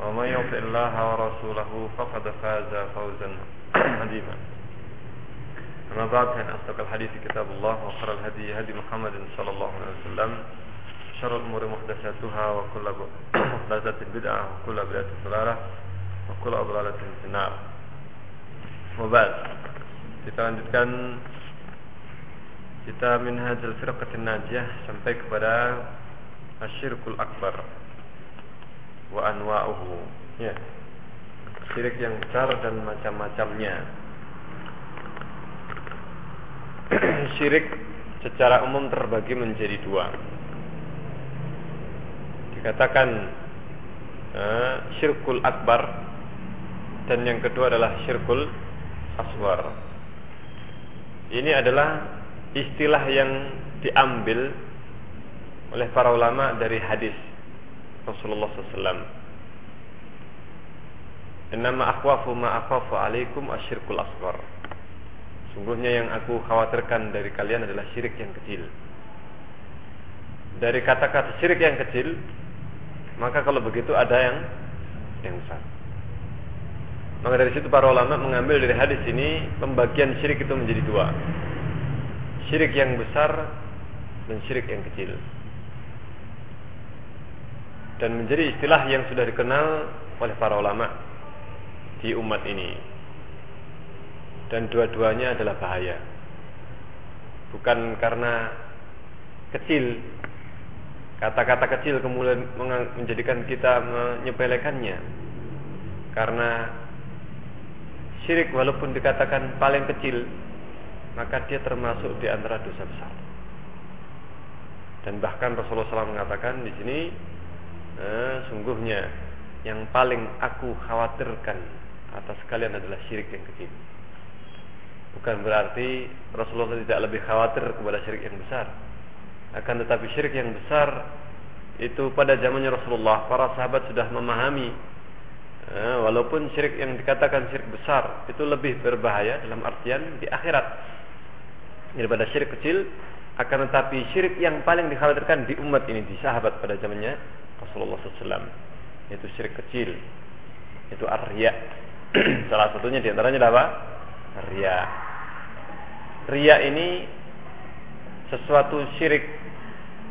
ومن يطع الله ورسوله فقد فاز فوزا عظيما. أما بعد فإن أصدق الحديث كتاب الله وخير الهدي هدي محمد صلى الله عليه وسلم شر الأمور محدثاتها وكل محدثة بدعة وكل بدعة ضلالة وكل ضلالة في النار. وبعد kita lanjutkan kita minhajul firqatin najiyah sampai kepada asyirkul akbar. Wa anwa'uhu. Ya. Syirik yang besar dan macam-macamnya. Syirik secara umum terbagi menjadi dua. Dikatakan uh, syirkul akbar dan yang kedua adalah syirkul aswar ini adalah istilah yang diambil oleh para ulama dari hadis Rasulullah SAW. Innama akhwafu ma alaikum asyirkul asghar. Sungguhnya yang aku khawatirkan dari kalian adalah syirik yang kecil. Dari kata-kata syirik yang kecil, maka kalau begitu ada yang yang besar. Maka dari situ para ulama mengambil dari hadis ini pembagian syirik itu menjadi dua. Syirik yang besar dan syirik yang kecil dan menjadi istilah yang sudah dikenal oleh para ulama di umat ini. Dan dua-duanya adalah bahaya. Bukan karena kecil, kata-kata kecil kemudian menjadikan kita menyepelekannya. Karena syirik walaupun dikatakan paling kecil, maka dia termasuk di antara dosa besar. Dan bahkan Rasulullah SAW mengatakan di sini eh, sungguhnya yang paling aku khawatirkan atas kalian adalah syirik yang kecil. Bukan berarti Rasulullah tidak lebih khawatir kepada syirik yang besar. Akan tetapi syirik yang besar itu pada zamannya Rasulullah para sahabat sudah memahami eh, walaupun syirik yang dikatakan syirik besar itu lebih berbahaya dalam artian di akhirat daripada syirik kecil akan tetapi syirik yang paling dikhawatirkan di umat ini di sahabat pada zamannya Rasulullah SAW yaitu syirik kecil. Itu arya salah satunya di antaranya adalah apa? Ria ria ini sesuatu syirik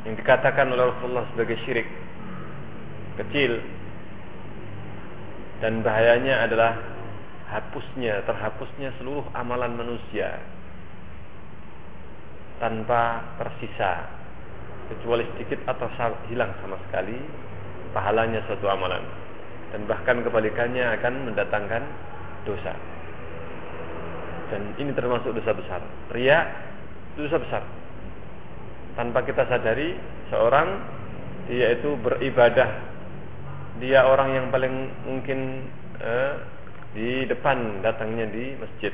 yang dikatakan oleh Rasulullah sebagai syirik kecil. Dan bahayanya adalah hapusnya terhapusnya seluruh amalan manusia tanpa tersisa kecuali sedikit atau hilang sama sekali pahalanya suatu amalan. Dan bahkan kebalikannya akan mendatangkan dosa. Dan ini termasuk dosa besar. Ria dosa besar. Tanpa kita sadari seorang dia itu beribadah. Dia orang yang paling mungkin eh, di depan datangnya di masjid.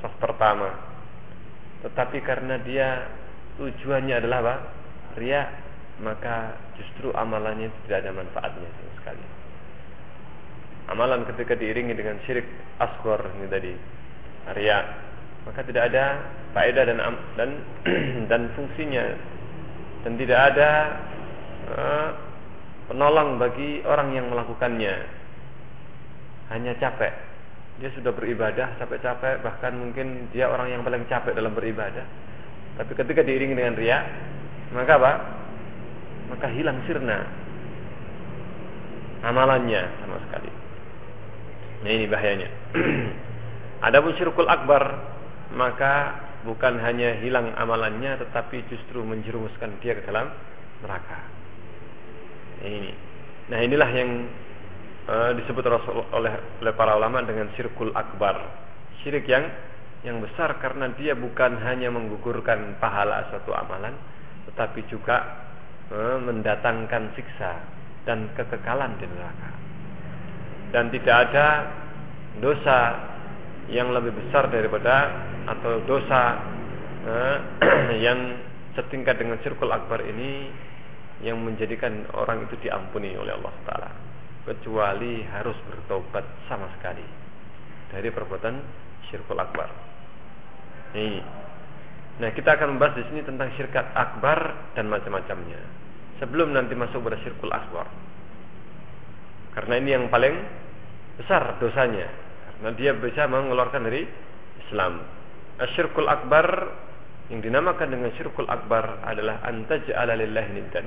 Saf pertama. Tetapi karena dia tujuannya adalah apa ria maka justru amalannya tidak ada manfaatnya sama sekali. Amalan ketika diiringi dengan syirik asghar ini tadi ria maka tidak ada faedah dan dan dan fungsinya. Dan tidak ada uh, penolong bagi orang yang melakukannya. Hanya capek. Dia sudah beribadah sampai capek bahkan mungkin dia orang yang paling capek dalam beribadah. Tapi ketika diiringi dengan ria maka apa? Maka hilang sirna amalannya sama sekali. Nah ini bahayanya. Adapun syirkul akbar maka bukan hanya hilang amalannya tetapi justru menjerumuskan dia ke dalam neraka. Nah, ini. Nah inilah yang uh, disebut oleh oleh para ulama dengan syirkul akbar. Syirik yang yang besar karena dia bukan hanya menggugurkan pahala suatu amalan tetapi juga uh, mendatangkan siksa dan kekekalan di neraka. Dan tidak ada dosa yang lebih besar daripada atau dosa eh, yang setingkat dengan sirkul akbar ini yang menjadikan orang itu diampuni oleh Allah Taala kecuali harus bertobat sama sekali dari perbuatan syirkul akbar. Ini. Nah, kita akan membahas di sini tentang syirkat akbar dan macam-macamnya. Sebelum nanti masuk pada syirkul akbar. Karena ini yang paling besar dosanya. Karena dia bisa mengeluarkan dari Islam. Asyirkul akbar yang dinamakan dengan syirkul akbar adalah antaj'ala lillahi niddan.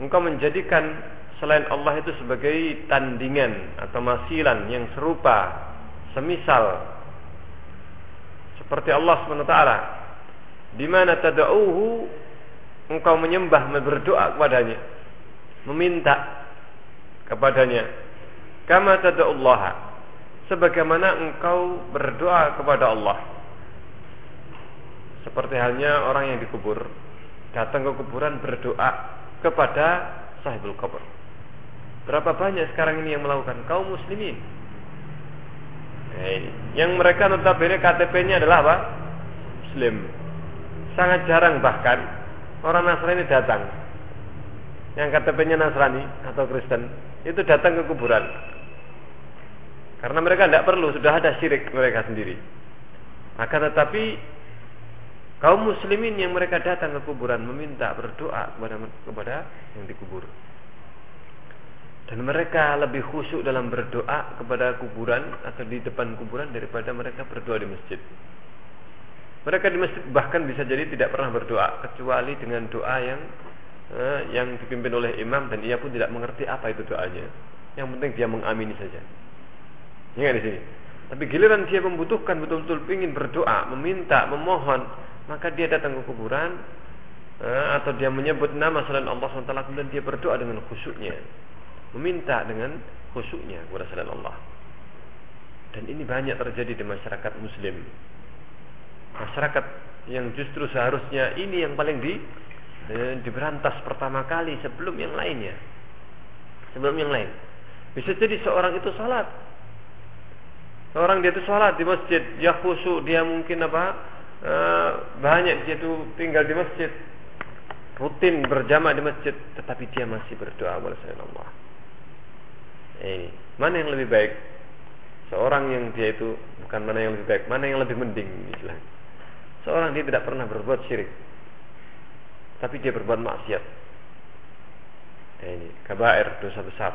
Engkau menjadikan selain Allah itu sebagai tandingan atau masilan yang serupa, semisal seperti Allah SWT di mana tad'uhu engkau menyembah berdoa kepadanya. Meminta kepadanya. Kama tad'ullaha sebagaimana engkau berdoa kepada Allah. Seperti halnya orang yang dikubur datang ke kuburan berdoa kepada sahibul kubur berapa banyak sekarang ini yang melakukan? Kaum muslimin. Hey, yang mereka notabene KTP-nya adalah apa? Muslim sangat jarang bahkan orang Nasrani datang yang KTP-nya Nasrani atau Kristen itu datang ke kuburan. Karena mereka tidak perlu, sudah ada syirik mereka sendiri. Maka tetapi kaum muslimin yang mereka datang ke kuburan meminta berdoa kepada kepada yang dikubur. Dan mereka lebih khusyuk dalam berdoa kepada kuburan atau di depan kuburan daripada mereka berdoa di masjid. Mereka di masjid bahkan bisa jadi tidak pernah berdoa kecuali dengan doa yang eh, yang dipimpin oleh imam dan ia pun tidak mengerti apa itu doanya. Yang penting dia mengamini saja. Ingat di sini. Tapi giliran dia membutuhkan betul-betul ingin berdoa, meminta, memohon, maka dia datang ke kuburan eh, atau dia menyebut nama selain Allah SWT kemudian dia berdoa dengan khusyuknya, meminta dengan khusyuknya kepada selain Allah. Dan ini banyak terjadi di masyarakat Muslim. Masyarakat yang justru seharusnya ini yang paling di dan diberantas pertama kali sebelum yang lainnya. Sebelum yang lain. Bisa jadi seorang itu salat. Seorang dia itu salat di masjid, dia khusyuk, dia mungkin apa? E, banyak dia itu tinggal di masjid, rutin berjamaah di masjid, tetapi dia masih berdoa Allah. Eh, mana yang lebih baik? Seorang yang dia itu bukan mana yang lebih baik, mana yang lebih mending istilahnya. Seorang dia tidak pernah berbuat syirik, tapi dia berbuat maksiat. Ya ini kabair dosa besar.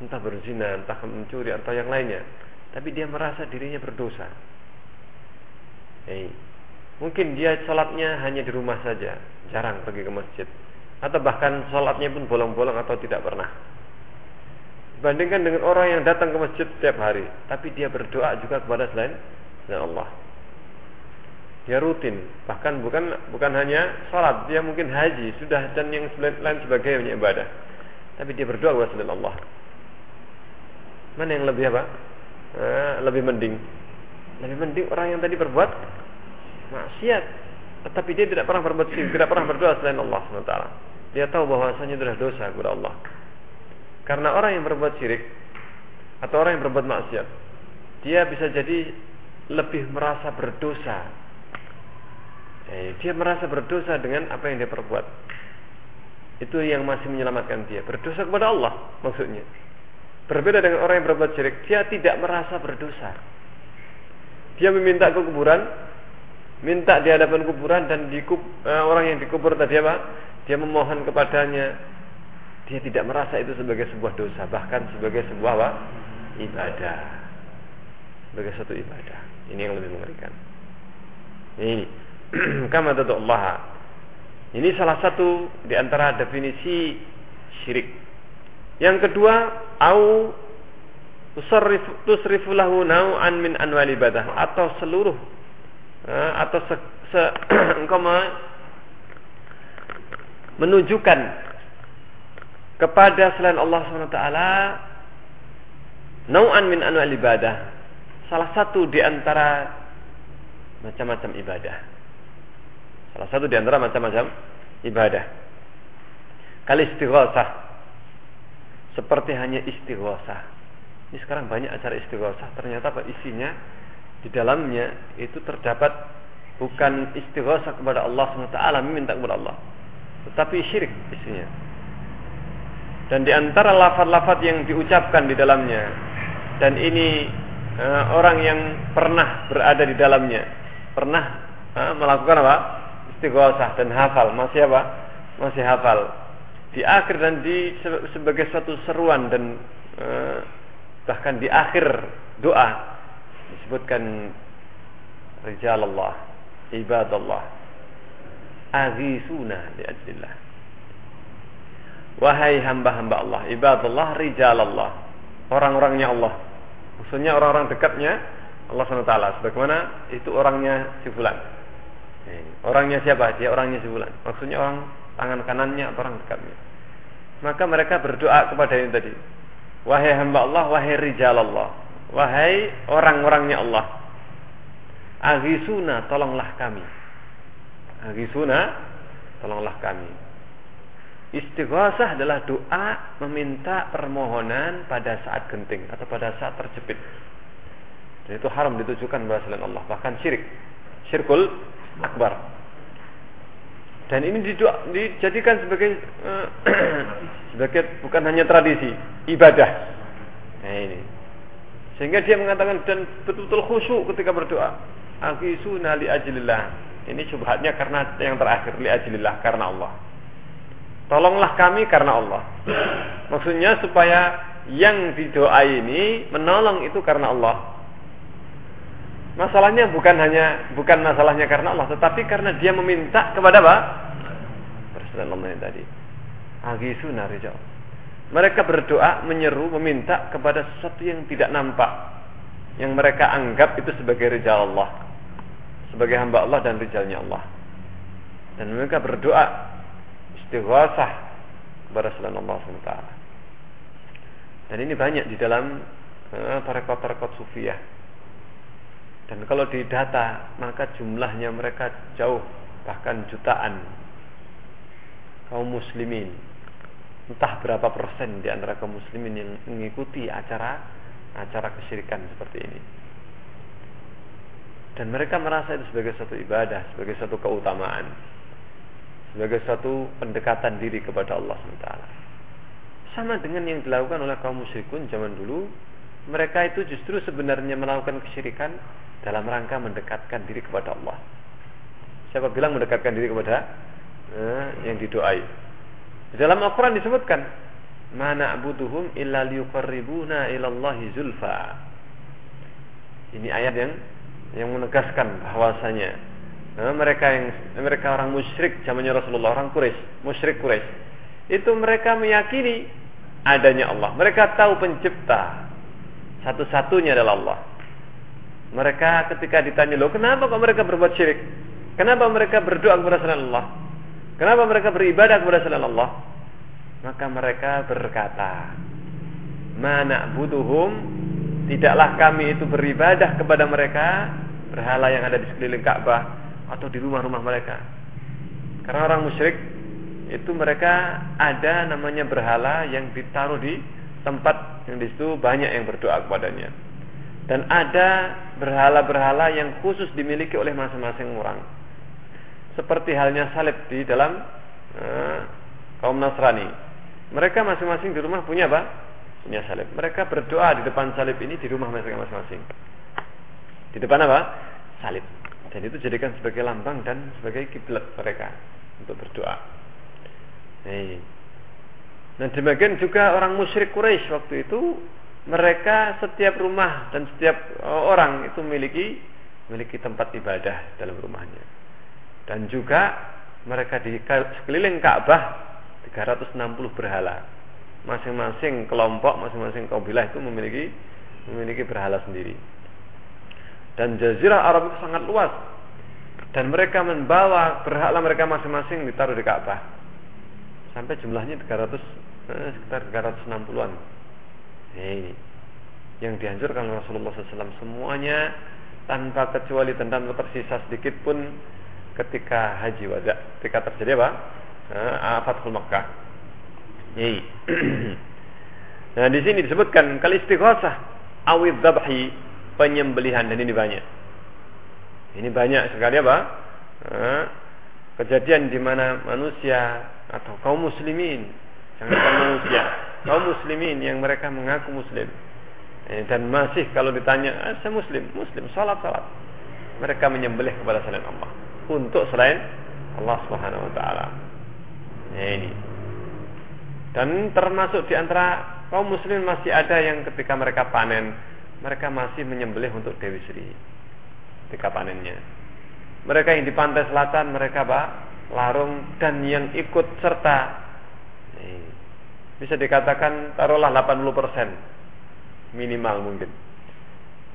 Entah berzina, entah mencuri atau yang lainnya. Tapi dia merasa dirinya berdosa. Ya, mungkin dia sholatnya hanya di rumah saja, jarang pergi ke masjid. Atau bahkan sholatnya pun bolong-bolong atau tidak pernah. Bandingkan dengan orang yang datang ke masjid setiap hari, tapi dia berdoa juga kepada selain Allah dia rutin. Bahkan bukan bukan hanya sholat dia mungkin haji sudah dan yang lain sebagainya ibadah. Tapi dia berdoa kepada Allah mana yang lebih apa? Eh, lebih mending. Lebih mending orang yang tadi berbuat maksiat. Tetapi dia tidak pernah berbuat tidak pernah berdoa selain Allah SWT dia tahu bahwasanya itu adalah dosa kepada Allah. Karena orang yang berbuat syirik atau orang yang berbuat maksiat dia bisa jadi lebih merasa berdosa eh, dia merasa berdosa dengan apa yang dia perbuat. Itu yang masih menyelamatkan dia. Berdosa kepada Allah maksudnya. Berbeda dengan orang yang berbuat syirik, dia tidak merasa berdosa. Dia meminta ke kuburan, minta di hadapan kuburan dan uh, orang yang dikubur tadi apa? Dia memohon kepadanya. Dia tidak merasa itu sebagai sebuah dosa, bahkan sebagai sebuah apa? ibadah. Sebagai satu ibadah. Ini yang lebih mengerikan. Ini kama Allah. Ini salah satu di antara definisi syirik. Yang kedua, au tusrifu lahu nau'an min anwal ibadah atau seluruh uh, atau se, se engkau menunjukkan kepada selain Allah SWT nau'an min anwal ibadah salah satu di antara macam-macam ibadah salah satu di antara macam-macam ibadah. Kali istighosah seperti hanya istighosah ini sekarang banyak acara istighosah ternyata apa? Isinya di dalamnya itu terdapat bukan istighosah kepada Allah SWT minta kepada Allah. Tetapi syirik isinya. Dan di antara lafaz-lafaz yang diucapkan di dalamnya dan ini uh, orang yang pernah berada di dalamnya pernah uh, melakukan apa istighosah dan hafal masih apa masih hafal di akhir dan di sebagai suatu seruan dan uh, bahkan di akhir doa disebutkan rijalallah ibadallah aghisuna li Wahai hamba-hamba Allah, ibadallah, rijalallah, orang-orangnya Allah. Maksudnya orang-orang dekatnya Allah SWT. Sebagaimana itu orangnya si fulan. Orangnya siapa? Dia orangnya si fulan. Maksudnya orang tangan kanannya atau orang dekatnya. Maka mereka berdoa kepada yang tadi. Wahai hamba Allah, wahai rijalallah. Wahai orang-orangnya Allah. Agisuna, tolonglah kami. Agisuna, tolonglah kami. Istighosah adalah doa meminta permohonan pada saat genting atau pada saat terjepit. Dan itu haram ditujukan kepada selain Allah, bahkan syirik. Syirkul akbar. Dan ini dijadikan sebagai uh, sebagai bukan hanya tradisi, ibadah. Nah ini. Sehingga dia mengatakan dan betul-betul khusyuk ketika berdoa. Akisuna li ajlillah. Ini subhatnya karena yang terakhir li ajlillah karena Allah. Tolonglah kami karena Allah. Maksudnya supaya yang didoa ini menolong itu karena Allah. Masalahnya bukan hanya bukan masalahnya karena Allah, tetapi karena dia meminta kepada apa? Presiden Allah yang tadi. Rijal. Mereka berdoa, menyeru, meminta kepada sesuatu yang tidak nampak. Yang mereka anggap itu sebagai rijal Allah. Sebagai hamba Allah dan rijalnya Allah. Dan mereka berdoa istighasah kepada selain Allah SWT. Dan ini banyak di dalam uh, tarekat-tarekat sufiyah. Dan kalau didata maka jumlahnya mereka jauh bahkan jutaan kaum muslimin. Entah berapa persen di antara kaum muslimin yang mengikuti acara acara kesyirikan seperti ini. Dan mereka merasa itu sebagai satu ibadah, sebagai satu keutamaan sebagai satu pendekatan diri kepada Allah SWT. Sama dengan yang dilakukan oleh kaum musyrikun zaman dulu, mereka itu justru sebenarnya melakukan kesyirikan dalam rangka mendekatkan diri kepada Allah. Siapa bilang mendekatkan diri kepada eh, yang didoai? Di dalam Al-Quran disebutkan, mana abuduhum illa liyuqarribuna ilallahi zulfa. Ini ayat yang yang menegaskan bahwasanya Nah, mereka yang mereka orang musyrik zamannya Rasulullah, orang Quraisy, musyrik Quraisy. Itu mereka meyakini adanya Allah. Mereka tahu pencipta. Satu-satunya adalah Allah. Mereka ketika ditanya, "Loh, kenapa kok mereka berbuat syirik? Kenapa mereka berdoa kepada selain Allah? Kenapa mereka beribadah kepada selain Allah?" Maka mereka berkata, "Mana butuhum tidaklah kami itu beribadah kepada mereka berhala yang ada di sekeliling Ka'bah atau di rumah-rumah mereka. Karena orang musyrik itu mereka ada namanya berhala yang ditaruh di tempat yang di situ banyak yang berdoa kepadanya. Dan ada berhala-berhala yang khusus dimiliki oleh masing-masing orang. Seperti halnya salib di dalam uh, kaum Nasrani. Mereka masing-masing di rumah punya apa? Punya salib. Mereka berdoa di depan salib ini di rumah mereka masing-masing. Di depan apa? Salib dan itu jadikan sebagai lambang dan sebagai kiblat mereka untuk berdoa. Nah demikian juga orang musyrik Quraisy waktu itu mereka setiap rumah dan setiap orang itu memiliki memiliki tempat ibadah dalam rumahnya. Dan juga mereka di sekeliling Ka'bah 360 berhala. Masing-masing kelompok, masing-masing kabilah itu memiliki memiliki berhala sendiri. Dan jazirah Arab itu sangat luas. Dan mereka membawa berhala mereka masing-masing ditaruh di Ka'bah. Sampai jumlahnya 300 eh, sekitar 360-an. Ini yang dihancurkan Rasulullah SAW semuanya tanpa kecuali dan tanpa tersisa sedikit pun ketika haji wada ketika terjadi apa? Nah, Fathul Makkah. Ini. nah di sini disebutkan kali istighosah awid dabhi penyembelihan dan ini banyak. Ini banyak sekali apa? Nah, kejadian di mana manusia atau kaum muslimin jangan manusia kaum muslimin yang mereka mengaku muslim. Eh, dan masih kalau ditanya ah, saya muslim. Muslim salat salat. Mereka menyembelih kepada selain Allah. Untuk selain Allah Subhanahu wa taala. Nah, ini. Dan termasuk di antara kaum muslim masih ada yang ketika mereka panen mereka masih menyembelih untuk Dewi Sri. Ketika panennya. Mereka yang di pantai selatan mereka pak larung dan yang ikut serta bisa dikatakan taruhlah 80% minimal mungkin.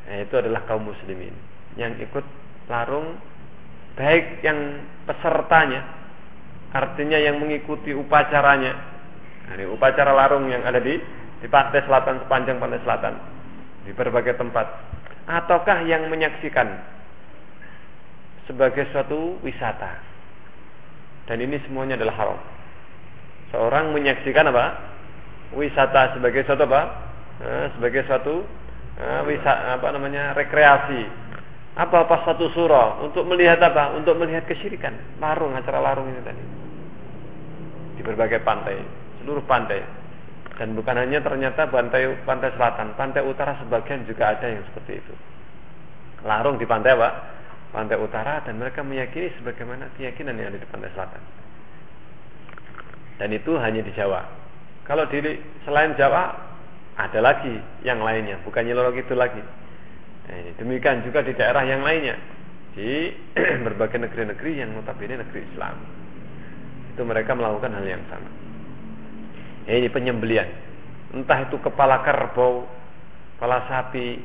Nah, itu adalah kaum muslimin yang ikut larung baik yang pesertanya artinya yang mengikuti upacaranya. Nah, ini upacara larung yang ada di di pantai selatan sepanjang pantai selatan di berbagai tempat ataukah yang menyaksikan sebagai suatu wisata. Dan ini semuanya adalah haram. Seorang menyaksikan apa? Wisata sebagai suatu apa? Eh, sebagai suatu eh, wisata apa namanya? rekreasi. Apa apa satu surah untuk melihat apa? Untuk melihat kesyirikan. Larung acara larung ini tadi. Di berbagai pantai, seluruh pantai. Dan bukan hanya ternyata pantai pantai selatan, pantai utara sebagian juga ada yang seperti itu. Larung di pantai apa? pantai utara dan mereka meyakini sebagaimana keyakinan yang ada di pantai selatan. Dan itu hanya di Jawa. Kalau di selain Jawa ada lagi yang lainnya, bukan Nyeloro itu lagi. Eh, demikian juga di daerah yang lainnya di berbagai negeri-negeri yang notabene negeri Islam. Itu mereka melakukan hal yang sama. Ya, ini penyembelian. Entah itu kepala kerbau, kepala sapi,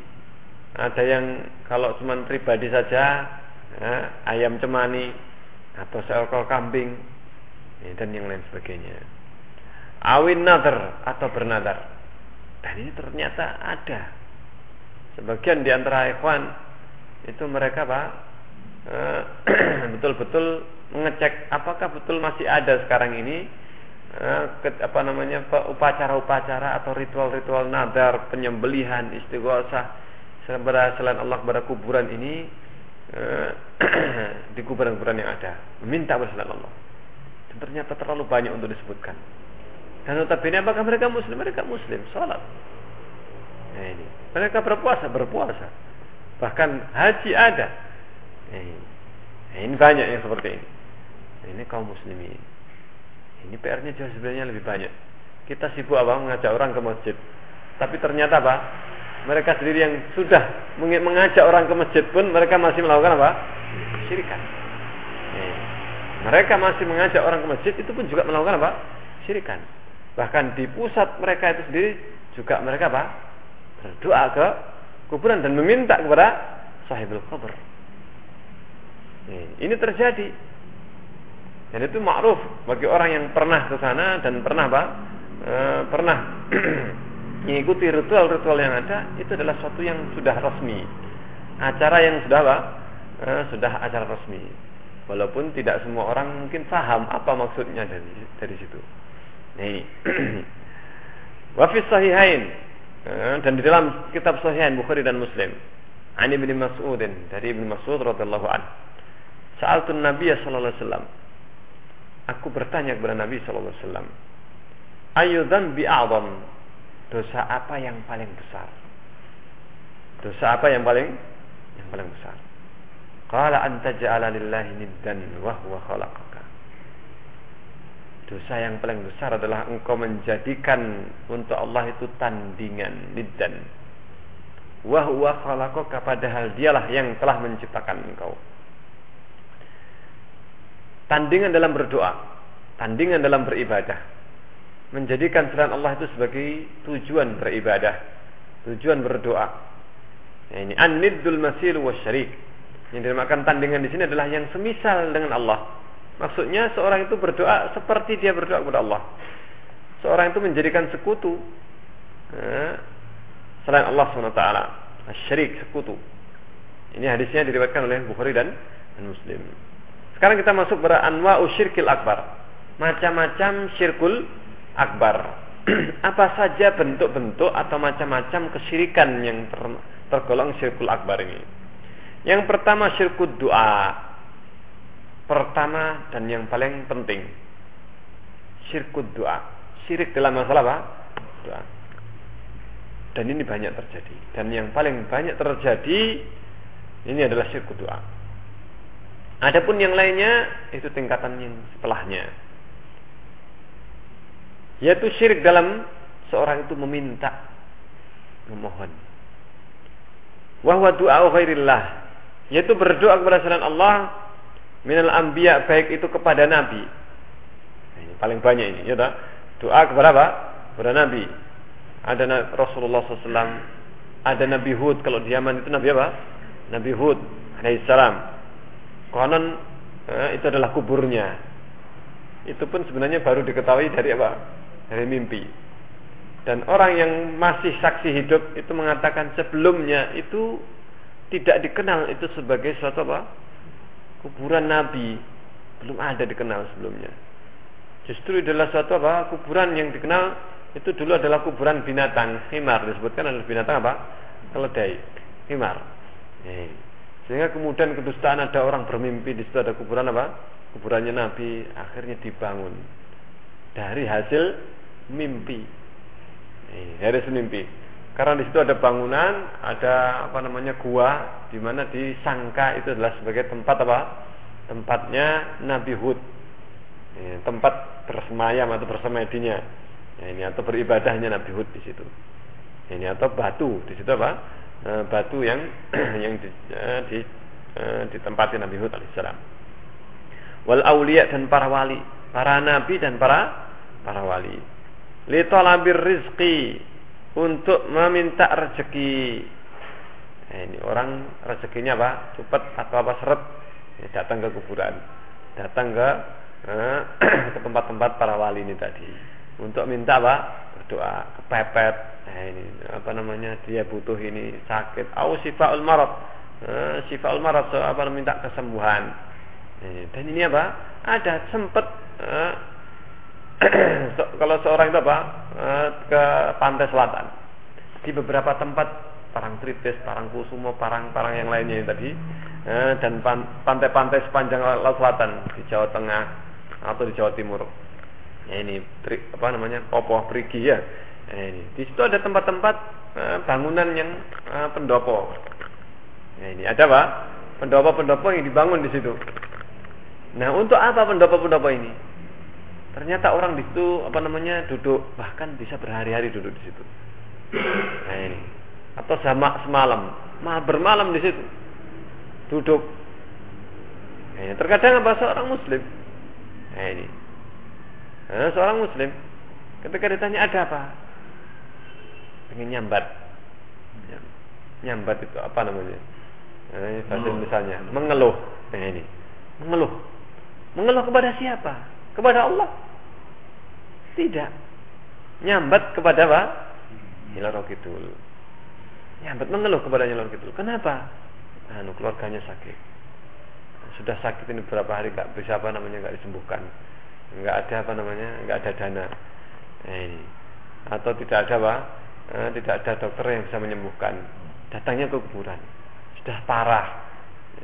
ada yang kalau cuma pribadi saja ya, ayam cemani atau seekor kambing ya, dan yang lain sebagainya awin nadar atau bernadar. Dan ini ternyata ada. Sebagian di antara ikhwan itu mereka pak eh, betul-betul mengecek apakah betul masih ada sekarang ini eh, apa namanya upacara-upacara atau ritual-ritual nadar penyembelihan istighosah selain Allah kepada kuburan ini eh, di kuburan-kuburan yang ada. Meminta selain Allah. Dan ternyata terlalu banyak untuk disebutkan dan notabene apakah mereka muslim? Mereka muslim sholat nah ini. Mereka berpuasa berpuasa. Bahkan haji ada. Nah, ini, nah, ini banyak yang seperti ini. Nah, ini kaum muslimin. Ini PR-nya jauh sebenarnya lebih banyak. Kita sibuk apa? Mengajak orang ke masjid. Tapi ternyata apa? Mereka sendiri yang sudah mengajak orang ke masjid pun mereka masih melakukan apa? Syirikan. Mereka masih mengajak orang ke masjid itu pun juga melakukan apa? Syirikan. Bahkan di pusat mereka itu sendiri juga mereka apa? Berdoa ke kuburan dan meminta kepada sahibul kubur. Ini terjadi. Dan itu ma'ruf bagi orang yang pernah ke sana dan pernah apa? E, pernah mengikuti ritual-ritual yang ada itu adalah suatu yang sudah resmi acara yang sudah apa eh, sudah acara resmi walaupun tidak semua orang mungkin paham apa maksudnya dari dari situ ini wafis sahihain eh, dan di dalam kitab sahihain Bukhari dan Muslim Ani bin Mas'udin dari Ibn Mas'ud radhiyallahu an Sa'altun Nabi sallallahu Aku bertanya kepada Nabi sallallahu alaihi wasallam Ayu dzambi dosa apa yang paling besar? Dosa apa yang paling yang paling besar? Qala anta ja'ala lillahi niddan wa huwa khalaqaka. Dosa yang paling besar adalah engkau menjadikan untuk Allah itu tandingan niddan. Wa huwa khalaqaka padahal dialah yang telah menciptakan engkau. Tandingan dalam berdoa, tandingan dalam beribadah, menjadikan selain Allah itu sebagai tujuan beribadah Tujuan berdoa. Ya, ini an-niddul masil syarik. Yang dinamakan tandingan di sini adalah yang semisal dengan Allah. Maksudnya seorang itu berdoa seperti dia berdoa kepada Allah. Seorang itu menjadikan sekutu ya, selain Allah SWT. Syirik, sekutu. Ini hadisnya diriwayatkan oleh Bukhari dan, Muslim. Sekarang kita masuk pada anwa usyirkil akbar. Macam-macam syirkul akbar. Apa saja bentuk-bentuk atau macam-macam kesyirikan yang ter, tergolong syirkul akbar ini. Yang pertama syirkul doa. Pertama dan yang paling penting. Syirkul doa. Syirik dalam masalah apa? Doa. Dan ini banyak terjadi. Dan yang paling banyak terjadi ini adalah syirkul doa. Adapun yang lainnya itu tingkatan yang setelahnya. Yaitu syirik dalam seorang itu meminta, memohon. Wahwa doa yaitu berdoa kepada selain Allah minal anbiya baik itu kepada nabi. Ini paling banyak ini, ya Doa kepada apa? Kepada nabi. Ada Rasulullah SAW, ada Nabi Hud kalau di Yaman itu Nabi apa? Nabi Hud alaihissalam. Konon eh, itu adalah kuburnya. Itu pun sebenarnya baru diketahui dari apa? Dari mimpi. Dan orang yang masih saksi hidup itu mengatakan sebelumnya itu tidak dikenal itu sebagai suatu apa? Kuburan Nabi. Belum ada dikenal sebelumnya. Justru adalah suatu apa? Kuburan yang dikenal itu dulu adalah kuburan binatang, himar disebutkan adalah binatang apa? Keledai, himar. Eh. Sehingga kemudian kedustaan ada orang bermimpi di situ ada kuburan apa? Kuburannya Nabi akhirnya dibangun dari hasil mimpi. Eh, dari hasil. Karena di situ ada bangunan, ada apa namanya gua, di mana disangka itu adalah sebagai tempat apa? Tempatnya Nabi Hud, tempat bersemayam atau bersemedinya. Ya, ini atau beribadahnya Nabi Hud di situ. Ini atau batu di situ apa? Eh, batu yang yang di, uh, di uh, ditempati Nabi Hud alaihissalam. Wal aulia dan para wali, para nabi dan para para wali. Li talabir rizqi untuk meminta rezeki. Nah, ini orang rezekinya apa? Cepat atau apa seret? Ya, datang ke kuburan, datang ke ke tempat-tempat para wali ini tadi untuk minta apa? Berdoa, kepepet, nah ini apa namanya dia butuh ini sakit au sifaul marad eh, sifaul marad so, apa minta kesembuhan eh, dan ini apa ada sempat eh, kalau seorang itu apa eh, ke pantai selatan di beberapa tempat parang tritis, parang kusumo, parang-parang yang lainnya yang tadi eh, dan pantai-pantai sepanjang laut selatan di Jawa Tengah atau di Jawa Timur ya ini apa namanya Popoh Perigi ya Nah, ini. Di situ ada tempat-tempat uh, bangunan yang pendopo. Nah, ini ada pak pendopo-pendopo yang dibangun di situ. Nah, untuk apa pendopo-pendopo ini? Ternyata orang di situ apa namanya duduk bahkan bisa berhari-hari duduk di situ. Nah, ini. Atau sama semalam, mal bermalam di situ. Duduk. Nah, ini. terkadang apa seorang muslim. Nah, ini. Nah, seorang muslim ketika ditanya ada apa? ingin nyambat nyambat itu apa namanya nah, ini bahasa misalnya mengeluh nah, ini mengeluh mengeluh kepada siapa kepada Allah. Tidak. Nyambat kepada apa? Hilal Kidul. Nyambat mengeluh kepada Hilal Kidul. Kenapa? Anu keluarganya sakit. Sudah sakit ini beberapa hari nggak bisa apa namanya nggak disembuhkan. Nggak ada apa namanya nggak ada dana. Nah, ini atau tidak ada apa? Eh, tidak ada dokter yang bisa menyembuhkan. Datangnya ke kuburan. Sudah parah.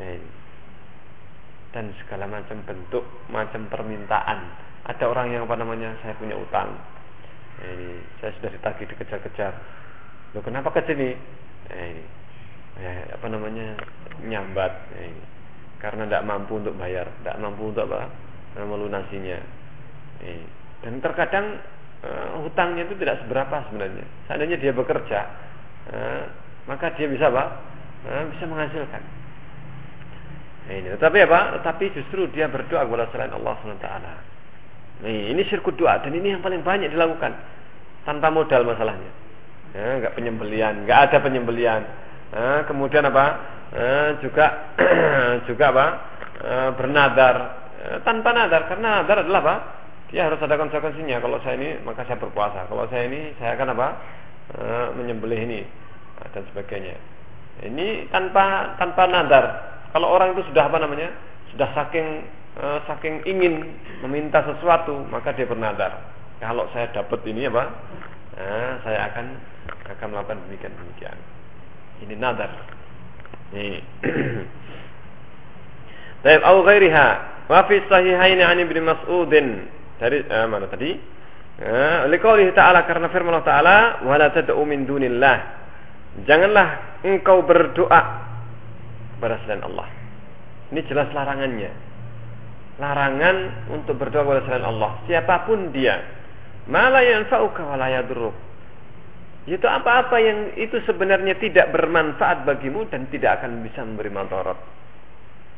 Eh, dan segala macam bentuk macam permintaan ada orang yang apa namanya saya punya utang eh, saya sudah ditagih dikejar-kejar lo kenapa ke sini eh, ya, apa namanya nyambat eh, karena tidak mampu untuk bayar tidak mampu untuk apa melunasinya eh, dan terkadang uh, hutangnya itu tidak seberapa sebenarnya. Seandainya dia bekerja, uh, maka dia bisa apa? Uh, bisa menghasilkan. Nah, ini. Tetapi apa? Tetapi justru dia berdoa kepada selain Allah SWT. Nih, ini sirkut doa dan ini yang paling banyak dilakukan tanpa modal masalahnya. Ya, enggak penyembelian, enggak ada penyembelian. Nah, kemudian apa? Eh, juga juga apa? Eh, bernadar tanpa nadar karena nadar adalah apa? Dia harus ada konsekuensinya. Kalau saya ini maka saya berpuasa. Kalau saya ini saya akan apa? Menyembelih ini nah, dan sebagainya. Ini tanpa tanpa nadar. Kalau orang itu sudah apa namanya? Sudah saking eh, saking ingin meminta sesuatu, maka dia bernadar. Kalau saya dapat ini apa? Nah, saya akan akan melakukan demikian demikian. Ini nadar. Ini. Baik, au ghairiha. Wa fi sahihaini 'an Ibnu Mas'udin dari eh, mana tadi? Eh, ta'ala karena firman Allah Ta'ala, "Wa la tad'u min dunillah." Janganlah engkau berdoa kepada selain Allah. Ini jelas larangannya. Larangan untuk berdoa kepada selain Allah, siapa pun dia. Mala yanfa'uka wa. Itu apa-apa yang itu sebenarnya tidak bermanfaat bagimu dan tidak akan bisa memberi manfaat.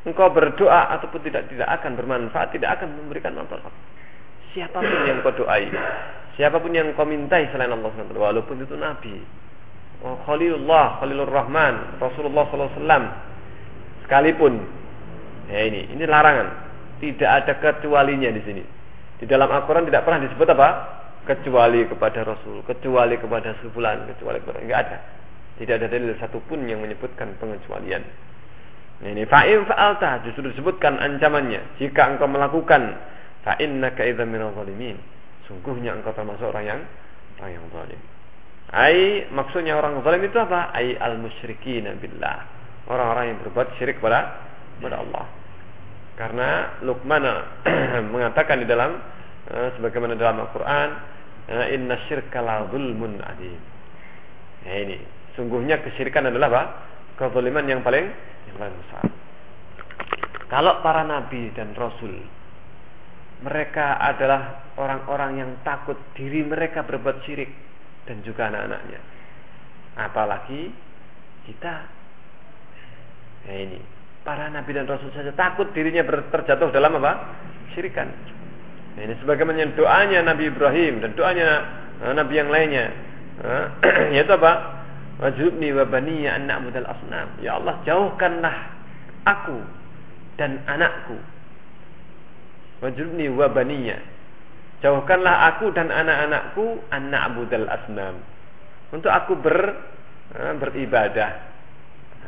Engkau berdoa ataupun tidak tidak akan bermanfaat, tidak akan memberikan manfaat siapa pun yang kau doai, siapa pun yang kau mintai selain Allah SWT, walaupun itu Nabi, oh, Khalilullah, Khalilur Rahman, Rasulullah SAW, sekalipun, ya ini, ini larangan, tidak ada kecualinya di sini. Di dalam Al-Quran tidak pernah disebut apa? Kecuali kepada Rasul, kecuali kepada sebulan, kecuali kepada enggak ada. Tidak ada dalil satupun yang menyebutkan pengecualian. Ini fa'im fa'alta justru disebutkan ancamannya. Jika engkau melakukan fa innaka idzan minal zalimin sungguhnya engkau termasuk orang yang orang yang zalim ai maksudnya orang zalim itu apa ai al musyrikin billah orang-orang yang berbuat syirik kepada kepada Allah karena Luqman mengatakan di dalam uh, sebagaimana dalam Al-Qur'an uh, inna syirka la zulmun adim ya ini sungguhnya kesyirikan adalah apa kezaliman yang paling yang paling besar kalau para nabi dan rasul mereka adalah orang-orang yang takut diri mereka berbuat syirik dan juga anak-anaknya. Apalagi kita. Ya ini, para nabi dan rasul saja takut dirinya terjatuh dalam apa? Syirikan. Nah, ini sebagaimana doanya Nabi Ibrahim dan doanya uh, nabi yang lainnya. Uh, yaitu apa? Wajibni wa baniya an na'budal asnam. Ya Allah, jauhkanlah aku dan anakku wajrubni wa baniya. Jauhkanlah aku dan anak-anakku anak budal asnam. Untuk aku ber beribadah.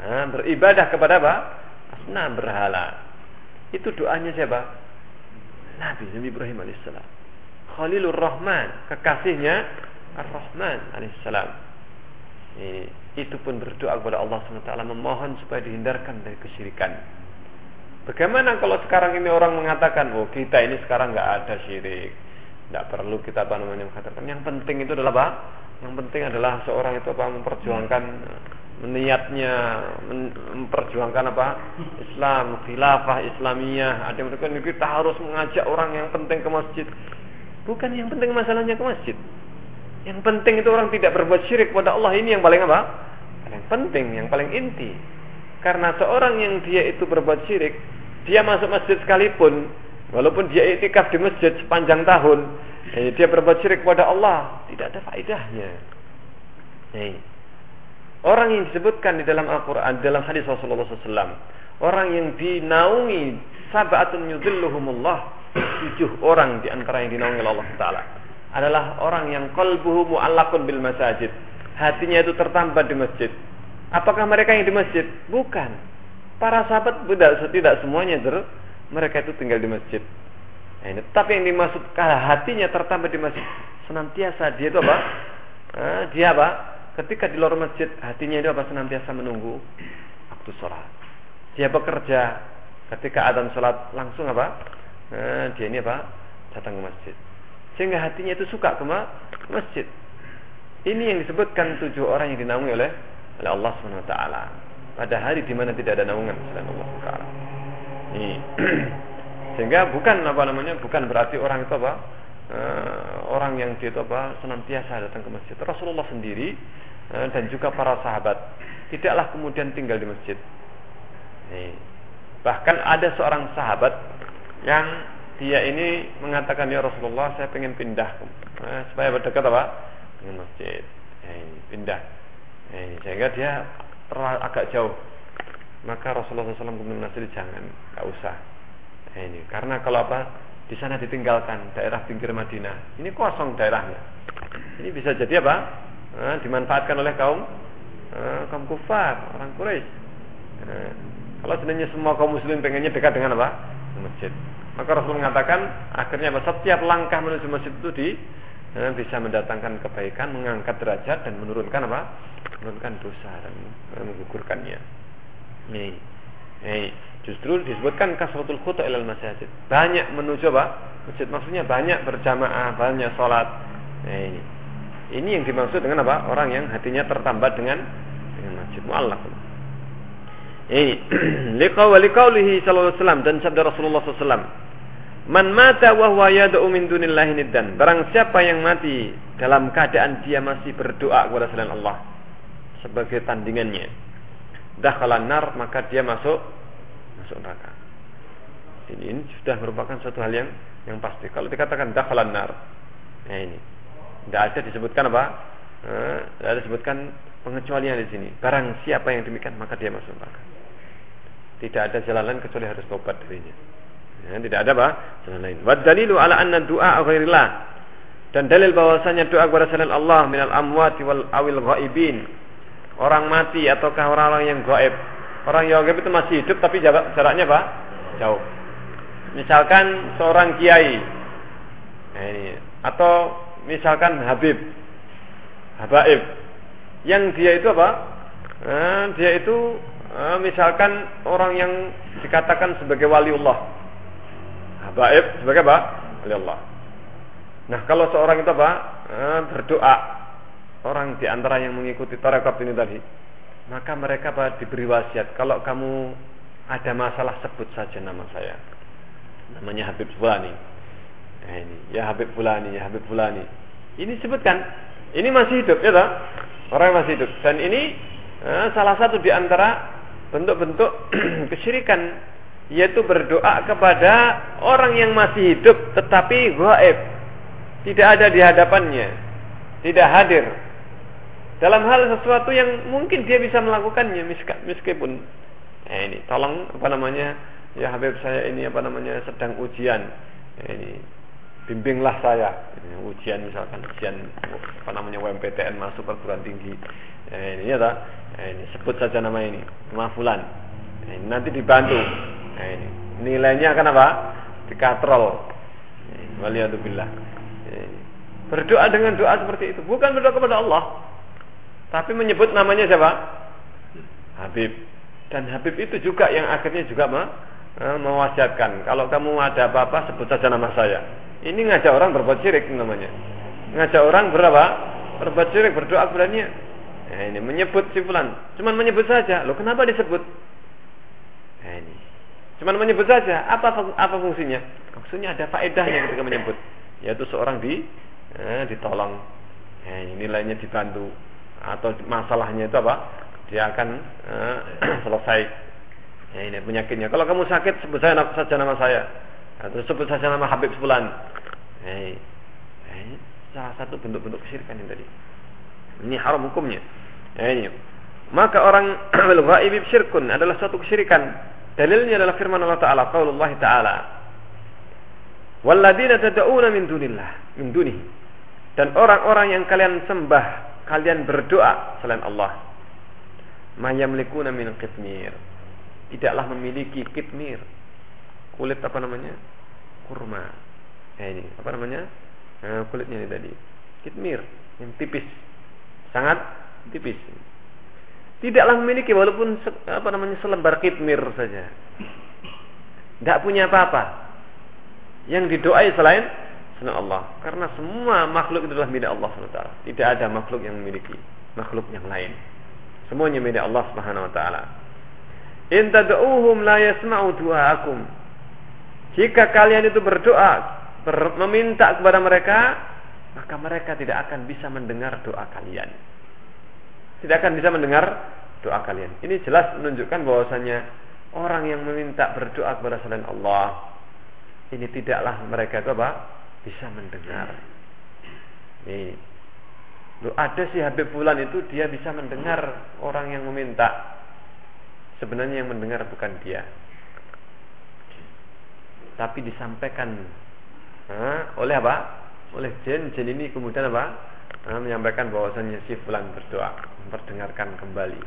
Beribadah kepada apa? Asnam berhala. Itu doanya siapa? Nabi Nabi Ibrahim alaihissalam. Khalilur Rahman, kekasihnya Ar-Rahman alaihissalam. Itu pun berdoa kepada Allah SWT memohon supaya dihindarkan dari kesyirikan. Bagaimana kalau sekarang ini orang mengatakan, oh kita ini sekarang nggak ada syirik, nggak perlu kita apa namanya mengatakan. Yang penting itu adalah apa? Yang penting adalah seorang itu apa memperjuangkan niatnya, memperjuangkan apa? Islam, khilafah Islamiyah. Ada yang mengatakan kita harus mengajak orang yang penting ke masjid. Bukan yang penting masalahnya ke masjid. Yang penting itu orang tidak berbuat syirik kepada Allah ini yang paling apa? Paling penting, yang paling inti. Karena seorang yang dia itu berbuat syirik, dia masuk masjid sekalipun, walaupun dia itikaf di masjid sepanjang tahun, eh, dia berbuat syirik kepada Allah, tidak ada faedahnya. Eh. Orang yang disebutkan di dalam Al-Quran, dalam hadis Rasulullah SAW, orang yang dinaungi sabatun yudhilluhumullah, tujuh orang di antara yang dinaungi Allah Taala adalah orang yang qalbuhu mu'allaqun bil masajid. Hatinya itu tertambat di masjid. Apakah mereka yang di masjid? Bukan. Para sahabat tidak, tidak semuanya ter, mereka itu tinggal di masjid. Nah, ini. Tapi yang dimaksud hatinya tertambah di masjid senantiasa dia itu apa? Nah, dia apa? Ketika di luar masjid hatinya itu apa? Senantiasa menunggu waktu sholat. Dia bekerja ketika adzan sholat langsung apa? Nah, dia ini apa? Datang ke masjid. Sehingga hatinya itu suka ke masjid. Ini yang disebutkan tujuh orang yang dinaungi oleh oleh Allah Subhanahu wa taala pada hari di mana tidak ada naungan selain Allah Subhanahu. Sehingga bukan apa namanya? Bukan berarti orang itu apa? Uh, orang yang dia apa? senantiasa datang ke masjid. Rasulullah sendiri uh, dan juga para sahabat tidaklah kemudian tinggal di masjid. Nih. Bahkan ada seorang sahabat yang dia ini mengatakan ya Rasulullah saya ingin pindah uh, supaya berdekat apa dengan masjid. Nih pindah. Ini, sehingga dia terlalu agak jauh. Maka Rasulullah SAW kemudian menasihati jangan, nggak usah. Ini karena kalau apa di sana ditinggalkan daerah pinggir Madinah. Ini kosong daerahnya. Ini bisa jadi apa? Nah, dimanfaatkan oleh kaum uh, kaum kufar, orang Quraisy. Nah, kalau sebenarnya semua kaum muslim pengennya dekat dengan apa? Masjid. Maka Rasul mengatakan akhirnya apa? Setiap langkah menuju masjid itu di eh, bisa mendatangkan kebaikan, mengangkat derajat dan menurunkan apa? Menurunkan dosa dan menggugurkannya. Ini, ini justru disebutkan kasratul khuta ilal masjid. Banyak menuju apa? Masjid maksudnya banyak berjamaah, banyak sholat. Nah, ini. Ini yang dimaksud dengan apa? Orang yang hatinya tertambat dengan dengan masjid muallaf. Ini liqaulihi sallallahu alaihi wasallam dan sabda Rasulullah sallallahu Man mata wa huwa yad'u min dunillahi niddan. Barang siapa yang mati dalam keadaan dia masih berdoa kepada selain Allah sebagai tandingannya. Dakhalan nar maka dia masuk masuk neraka. Ini, ini sudah merupakan suatu hal yang yang pasti. Kalau dikatakan dakhalan nar, nah ini tidak ada disebutkan apa? Eh, tidak ada disebutkan pengecualian di sini. Barang siapa yang demikian maka dia masuk neraka. Tidak ada jalan lain kecuali harus tobat darinya. Ya, tidak ada apa? Jalan lain. Wa dalilu ala anna du'a ghairillah. Dan dalil bahwasanya doa kepada selain Allah minal amwati wal awil ghaibin. Orang mati ataukah orang-orang yang gaib. Orang yang itu masih hidup tapi jaraknya apa? Jauh. Misalkan seorang kiai. Nah, ini. Atau misalkan Habib. Habaib. Yang dia itu apa? Nah, dia itu eh, misalkan orang yang dikatakan sebagai waliullah Habaib sebagai apa? Allah. Nah, kalau seorang itu apa? Eh, berdoa orang di antara yang mengikuti tarekat ini tadi, maka mereka diberi wasiat. Kalau kamu ada masalah sebut saja nama saya. Namanya Habib Fulani. Nah, ini ya Habib Fulani, ya Habib Fulani. Ini sebutkan. Ini masih hidup ya toh? Orang yang masih hidup. Dan ini eh, salah satu di antara bentuk-bentuk kesyirikan yaitu berdoa kepada orang yang masih hidup tetapi gaib tidak ada di hadapannya tidak hadir dalam hal sesuatu yang mungkin dia bisa melakukannya meskipun eh, ini tolong apa namanya ya Habib saya ini apa namanya sedang ujian eh, ini bimbinglah saya ini, ujian misalkan ujian apa namanya WMPTN masuk perguruan tinggi eh, ini ya eh, ini sebut saja nama ini Mafulan eh, nanti dibantu Nah, ini. Nilainya akan apa? Dikatrol. Waliyadzubillah. Berdoa dengan doa seperti itu. Bukan berdoa kepada Allah. Tapi menyebut namanya siapa? Habib. Dan Habib itu juga yang akhirnya juga eh, mewasiatkan. Kalau kamu ada apa-apa sebut saja nama saya. Ini ngajak orang berbuat syirik namanya. Ngajak orang berapa? Berbuat syirik, berdoa kepadanya. Nah, ini menyebut si fulan. Cuman menyebut saja. Loh kenapa disebut? Nah, ini. Cuma menyebut saja. Apa apa fungsinya? Maksudnya ada faedahnya ketika menyebut. Yaitu seorang di eh, ditolong. Eh, nilainya dibantu. Atau masalahnya itu apa? Dia akan eh, selesai. Ya, ini penyakitnya. Kalau kamu sakit sebut saja, saja nama saya. Atau sebut saja nama Habib Sebulan. Eh, eh, salah satu bentuk-bentuk kesyirikan yang tadi. Ini haram hukumnya. Eh, ini. Maka orang al-ghaib syirkun adalah suatu kesyirikan Dalilnya adalah firman Allah Taala, qaulullah Taala. Walladzina tad'una min dunillah, min dunihi. Dan orang-orang yang kalian sembah, kalian berdoa selain Allah. Mayamlikuna min qitmir. Tidaklah memiliki kitmir. Kulit apa namanya? Kurma. Eh, ini apa namanya? Eh, kulitnya ini tadi. Kitmir yang tipis. Sangat tipis tidaklah memiliki walaupun apa namanya selembar kitmir saja. Tidak punya apa-apa. Yang didoai selain selain Allah. Karena semua makhluk itu adalah milik Allah SWT. Tidak ada makhluk yang memiliki makhluk yang lain. Semuanya milik Allah Subhanahu wa taala. In tad'uuhum la yasma'u du'aakum. Jika kalian itu berdoa, ber, meminta kepada mereka, maka mereka tidak akan bisa mendengar doa kalian tidak akan bisa mendengar doa kalian. Ini jelas menunjukkan bahwasanya orang yang meminta berdoa kepada selain Allah ini tidaklah mereka itu apa? Bisa mendengar. Ini Loh, ada si Habib Fulan itu dia bisa mendengar orang yang meminta. Sebenarnya yang mendengar bukan dia. Tapi disampaikan ha, oleh apa? Oleh jin. Jin ini kemudian apa? Ha, menyampaikan bahwasanya si Fulan berdoa, memperdengarkan kembali.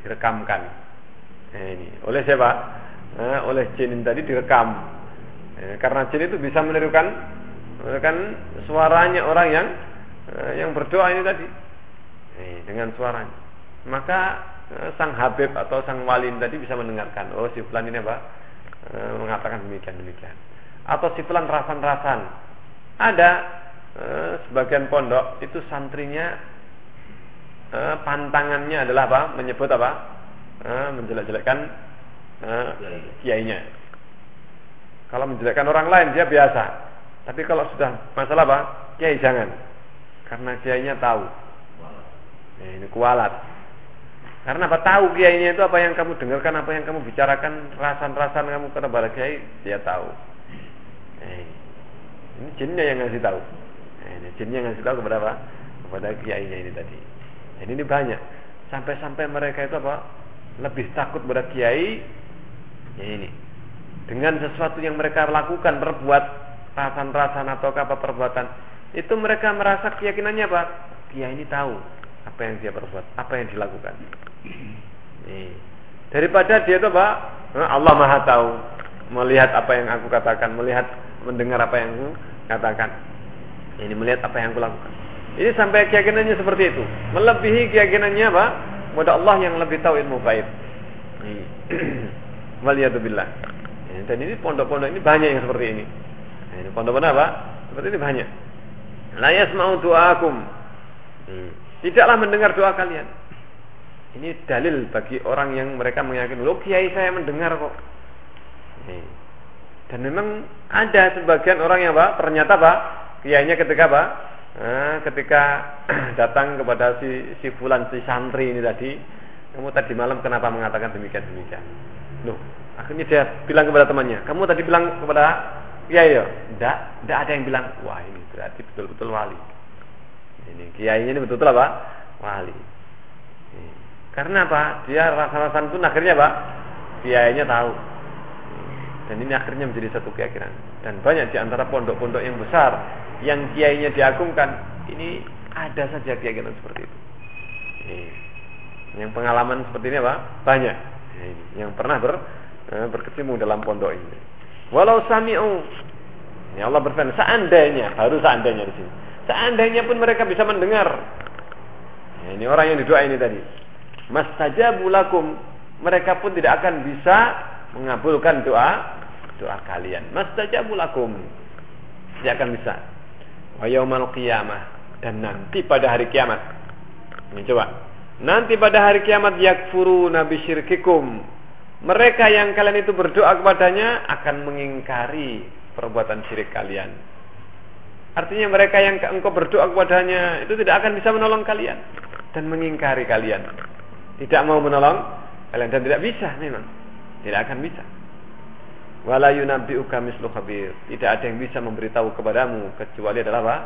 Direkamkan. Nah, ini oleh siapa? Ha, oleh jin tadi direkam. Eh, karena jin itu bisa menirukan menirukan suaranya orang yang Eh, yang berdoa ini tadi. Eh, dengan suaranya. Maka eh, sang Habib atau sang wali tadi bisa mendengarkan oh si fulan ini apa? Mengatakan demikian demikian atau si fulan rasan-rasan ada sebagian pondok itu santrinya pantangannya adalah apa? Menyebut apa? Eh, menjelek-jelekkan kiainya kalau menjelekkan orang lain dia biasa tapi kalau sudah masalah apa kiai jangan karena kiainya tahu. Ya, ini kualat. Karena apa? Tahu kiainya itu apa yang kamu dengarkan, apa yang kamu bicarakan, rasan-rasan kamu kepada kiai, dia tahu. Eh, ini jinnya yang ngasih tahu. Eh, ini jinnya yang ngasih tahu kepada apa? Kepada kiainya ini tadi. Dan ini banyak. Sampai-sampai mereka itu apa? Lebih takut pada kiai. Ya ini. Dengan sesuatu yang mereka lakukan, berbuat rasan-rasan atau apa perbuatan itu mereka merasa keyakinannya apa? Dia ini tahu apa yang dia perbuat, apa yang dilakukan. Nih. Daripada dia itu Pak, eh, Allah Maha tahu, melihat apa yang aku katakan, melihat mendengar apa yang aku katakan. Ini melihat apa yang aku lakukan. Ini sampai keyakinannya seperti itu. Melebihi keyakinannya apa? Kepada Allah yang lebih tahu ilmu gaib. Dan ini pondok-pondok ini banyak yang seperti ini. Ini pondok-pondok apa? Seperti ini banyak. La yasma'u doakum. Hmm. Tidaklah mendengar doa kalian. Ini dalil bagi orang yang mereka meyakini, "Loh, kiai saya mendengar kok." Dan memang ada sebagian orang yang apa? Ternyata apa? Kiainya ketika apa? Nah, ketika datang kepada si si fulan si santri ini tadi, kamu tadi malam kenapa mengatakan demikian demikian? Loh, akhirnya dia bilang kepada temannya, kamu tadi bilang kepada kiai ya? Tidak, tidak ada yang bilang, wah ini berarti betul-betul wali. Ini kiai ini betul-betul apa? Wali. Karena apa? Dia rasa-rasan pun akhirnya apa? Kiainya tahu. Dan ini akhirnya menjadi satu keyakinan. Dan banyak di antara pondok-pondok yang besar yang kiainya diagungkan, ini ada saja keyakinan seperti itu. Yang pengalaman seperti ini apa? Banyak. Yang pernah ber, eh, berkecimpung dalam pondok ini. Walau sami'u. Ya Allah berfirman, seandainya, baru seandainya di sini. Seandainya pun mereka bisa mendengar. Ya, ini orang yang didoa ini tadi. Mastajabu lakum. Mereka pun tidak akan bisa mengabulkan doa doa kalian. Mastajabu lakum. Tidak akan bisa. Wa yaumal qiyamah dan nanti pada hari kiamat. Ini coba. Nanti pada hari kiamat yakfuru nabi syirkikum mereka yang kalian itu berdoa kepadanya akan mengingkari perbuatan syirik kalian. Artinya mereka yang engkau berdoa kepadanya itu tidak akan bisa menolong kalian dan mengingkari kalian. Tidak mau menolong kalian dan tidak bisa memang. Tidak akan bisa. Wala yunabbi'uka mislu khabir. Tidak ada yang bisa memberitahu kepadamu kecuali adalah apa?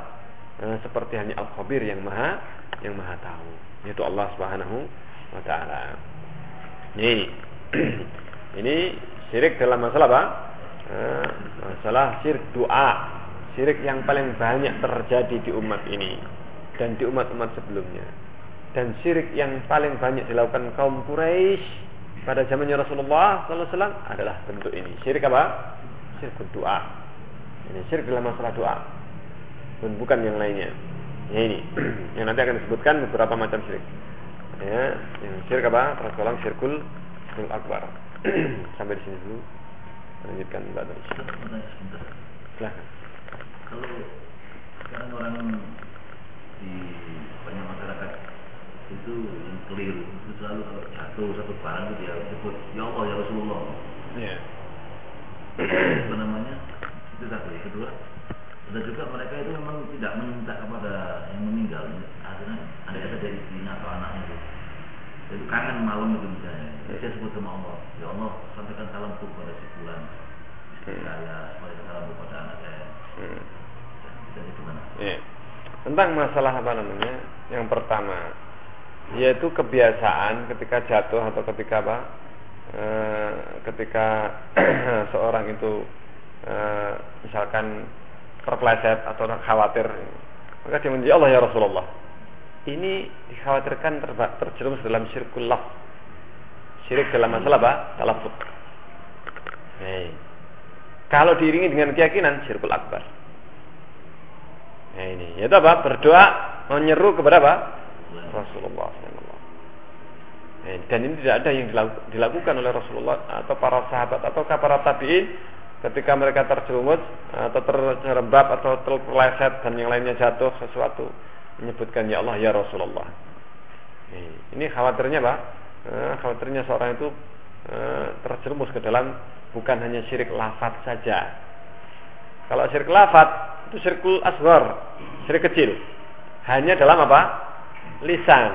Eh, seperti hanya Al-Khabir yang Maha yang Maha tahu, yaitu Allah Subhanahu wa taala. Nih, ini syirik dalam masalah apa? Eh, masalah syirik doa. Syirik yang paling banyak terjadi di umat ini dan di umat-umat sebelumnya. Dan syirik yang paling banyak dilakukan kaum Quraisy pada zamannya Rasulullah SAW adalah bentuk ini. Syirik apa? Syirik doa. Ini syirik dalam masalah doa. Dan bukan yang lainnya. Ya ini. yang nanti akan disebutkan beberapa macam syirik. Ya, yang syirik apa? Rasulullah syirkul Syirkul Akbar. Sampai di sini dulu. Lanjutkan Mbak Dari. Silahkan. Kalau sekarang orang di banyak masyarakat itu yang keliru itu selalu kalau jatuh satu barang itu dia sebut ya Allah ya Rasulullah. Iya. Apa namanya? Itu satu. Yang kedua, ada juga mereka itu memang tidak meminta kepada yang meninggal. Akhirnya ada kata dari istrinya atau anaknya itu. Jadi kangen malam itu misalnya saya sebut sama Allah ya Allah sampaikan salamku kepada si bulan istri hmm. saya sampaikan salamku kepada anak saya hmm. dan itu mana yeah. Tentang masalah apa namanya? Yang pertama, yaitu kebiasaan ketika jatuh atau ketika apa? E, ketika seorang itu e, misalkan terpleset atau khawatir, maka dia menjadi Allah ya Rasulullah. Ini dikhawatirkan terjerumus dalam syirkul laf. Syirik dalam masalah apa? Talafut. Hey. Kalau diiringi dengan keyakinan syirkul akbar. Nah ini, yaitu apa? Berdoa menyeru kepada apa? Rasulullah SAW. Dan ini tidak ada yang dilakukan oleh Rasulullah atau para sahabat atau para tabiin ketika mereka terjerumus atau terjerembab atau terpeleset dan yang lainnya jatuh sesuatu menyebutkan ya Allah ya Rasulullah. Ini khawatirnya pak, eh, khawatirnya seorang itu eh, terjerumus ke dalam bukan hanya syirik lafaz saja. Kalau syirik lafaz itu syirkul asghar, syirik kecil. Hanya dalam apa? Lisan.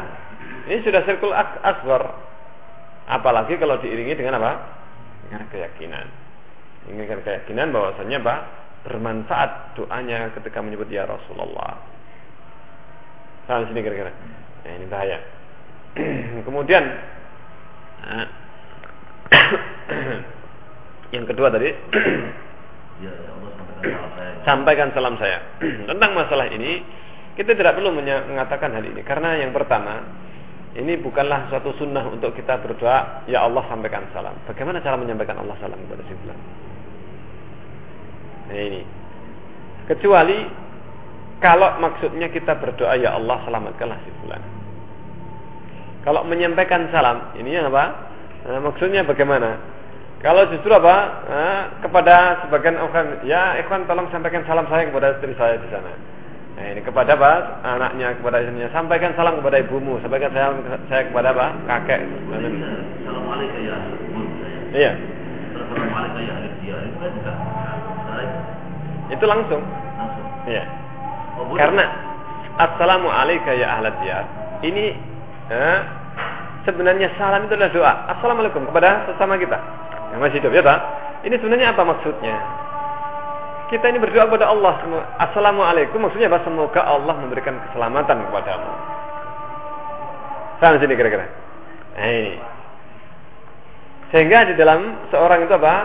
Ini sudah syirkul asghar. Apalagi kalau diiringi dengan apa? Dengan keyakinan. Inginkan keyakinan bahwasanya apa? Bermanfaat doanya ketika menyebut ya Rasulullah. Sampai sini kira-kira. Nah, ini bahaya. Kemudian nah, yang kedua tadi ya, ya sampaikan salam saya. Tentang masalah ini, kita tidak perlu mengatakan hal ini karena yang pertama, ini bukanlah suatu sunnah untuk kita berdoa, ya Allah sampaikan salam. Bagaimana cara menyampaikan Allah salam kepada si fulan? Nah ini. Kecuali kalau maksudnya kita berdoa, ya Allah selamatkanlah si fulan. Kalau menyampaikan salam, ini apa? Nah, maksudnya bagaimana? Kalau justru apa? Nah, kepada sebagian orang, ya ikhwan tolong sampaikan salam saya kepada istri saya di sana. Nah, ini kepada apa? Anaknya kepada istrinya. Sampaikan salam kepada ibumu. Sampaikan salam saya kepada apa? Kakek. Assalamualaikum ya. Iya. Assalamualaikum ya. Itu langsung. Langsung. Iya. Oh, Karena Assalamualaikum ya ahlat diyar. Ini eh, sebenarnya salam itu adalah doa. Assalamualaikum kepada sesama kita yang masih hidup ya tak? Ini sebenarnya apa maksudnya? Kita ini berdoa kepada Allah. Assalamualaikum maksudnya apa? Semoga Allah memberikan keselamatan kepadamu. Sama sini kira-kira. Ini. Sehingga di dalam seorang itu apa?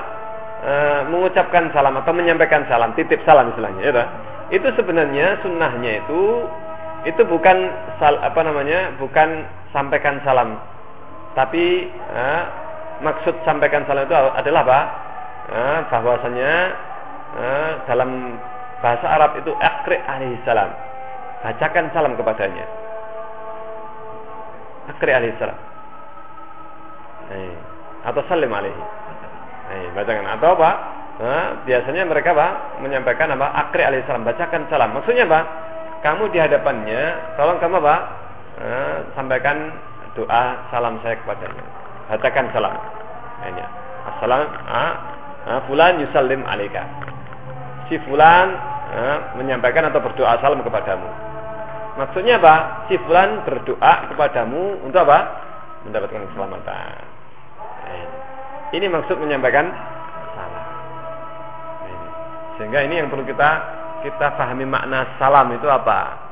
E, mengucapkan salam atau menyampaikan salam, titip salam istilahnya, ya tak? Itu sebenarnya sunnahnya itu itu bukan sal, apa namanya? Bukan sampaikan salam. Tapi eh, maksud sampaikan salam itu adalah apa? Nah, bahwasanya nah, dalam bahasa Arab itu akri alaihi salam. Bacakan salam kepadanya. Akri alaihi salam. Atau salim alaihi. Eh, bacakan atau apa? Nah, biasanya mereka apa? Menyampaikan apa? Akri alaihi salam. Bacakan salam. Maksudnya apa? Kamu di hadapannya, tolong kamu apa? Nah, sampaikan doa salam saya kepadanya Bacakan salam. Ini. Assalam ah, ah, fulan yusallim alaika. Si fulan ah, menyampaikan atau berdoa salam kepadamu. Maksudnya apa? Si fulan berdoa kepadamu untuk apa? Mendapatkan keselamatan. Ini, maksud menyampaikan salam. Sehingga ini yang perlu kita kita pahami makna salam itu apa?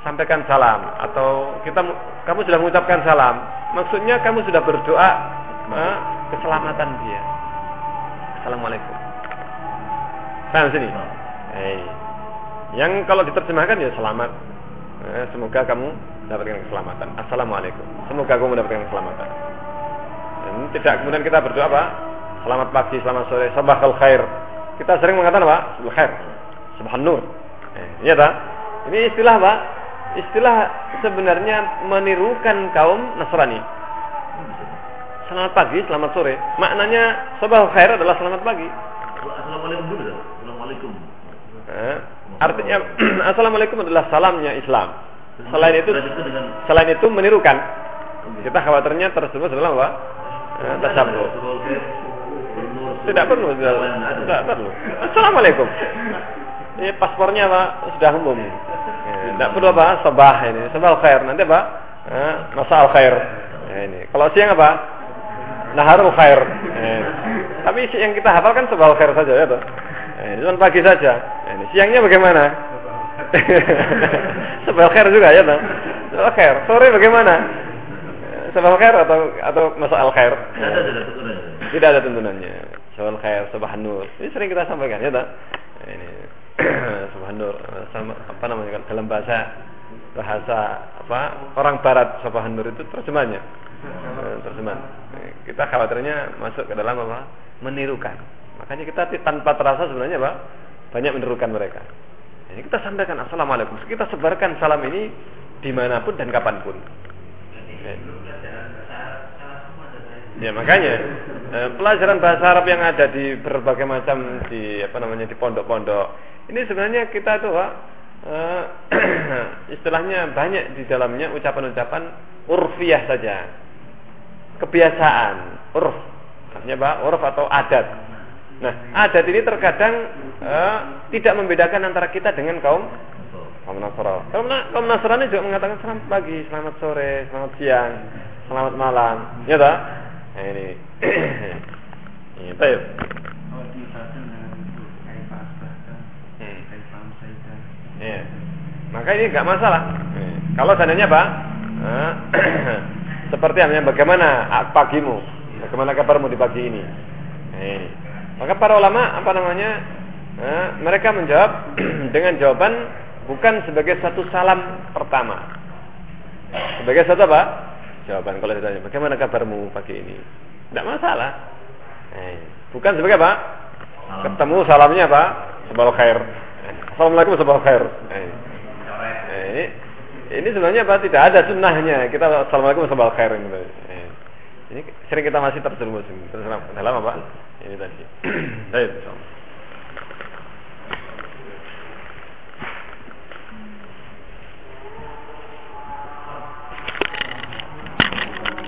Sampaikan salam atau kita kamu sudah mengucapkan salam, Maksudnya kamu sudah berdoa eh, keselamatan dia. Assalamualaikum. Paham sini? Hey. Yang kalau diterjemahkan ya selamat. Eh, semoga kamu mendapatkan keselamatan. Assalamualaikum. Semoga kamu mendapatkan keselamatan. Dan tidak kemudian kita berdoa apa? Selamat pagi, selamat sore, sabahal khair. Kita sering mengatakan? Sabahal khair. Sabahal nur. Eh, iya tak? Ini istilah apa? Istilah sebenarnya menirukan kaum Nasrani. Selamat pagi, selamat sore. Maknanya sabah khair adalah selamat pagi. Assalamualaikum dulu Assalamualaikum. Eh, artinya Assalamualaikum adalah salamnya Islam. Selain itu, selain itu menirukan. Kita khawatirnya terus dalam apa? Eh, Tasabuh. Tidak perlu, tidak, tidak perlu. Assalamualaikum. Ini paspornya apa? Sudah umum. Tidak perlu apa? Sabah ini. Sabah khair. Nanti apa? Eh, masa al khair. Ya, ini. Kalau siang apa? Naharul khair. Eh. Tapi yang kita hafal kan sabah khair saja ya toh. Eh, ini cuma pagi saja. Ini siangnya bagaimana? sabal khair juga ya, Bang. Sabal khair. Sore bagaimana? Sabal khair atau atau masalah khair? Tidak ada, ada. Tidak ada tuntunannya. Sabal khair, sabah nur. Ini sering kita sampaikan ya, Bang. Ini nur. Sama apa namanya dalam bahasa bahasa apa orang barat sabah nur itu terjemahnya. Terjemahan kita khawatirnya masuk ke dalam apa? Menirukan. Makanya kita tanpa terasa sebenarnya pak banyak menirukan mereka. Ini kita sampaikan assalamualaikum. Kita sebarkan salam ini di mana pun dan kapan pun. Ya makanya eh, pelajaran bahasa Arab yang ada di berbagai macam di apa namanya di pondok-pondok ini sebenarnya kita tuh pak eh, istilahnya banyak di dalamnya ucapan-ucapan urfiah saja kebiasaan urf artinya apa urf atau adat Nah, adat ini terkadang uh, tidak membedakan antara kita dengan kaum kaum Nasrani. Kaum, kaum Nasrani juga mengatakan selamat pagi, selamat sore, selamat siang, selamat malam. Ya tak? Nah, ini. Baik. Ya. Maka ini nggak masalah. Eh, kalau seandainya apa? Eh, seperti yang bagaimana pagimu? Bagaimana kabarmu di pagi ini? Nah, ini. Maka para ulama apa namanya? Eh, mereka menjawab dengan jawaban bukan sebagai satu salam pertama. Sebagai satu apa? Jawaban kalau ditanya, bagaimana kabarmu pagi ini? Tidak masalah. Eh, bukan sebagai apa? Ketemu salamnya apa? Sebal khair. Eh, Assalamualaikum sebal khair. Eh, eh, ini ini sebenarnya apa? Tidak ada sunnahnya. Kita assalamualaikum sebal khair. Gitu. Eh, ini sering kita masih terjerumus dalam apa? Ini tadi. Baik,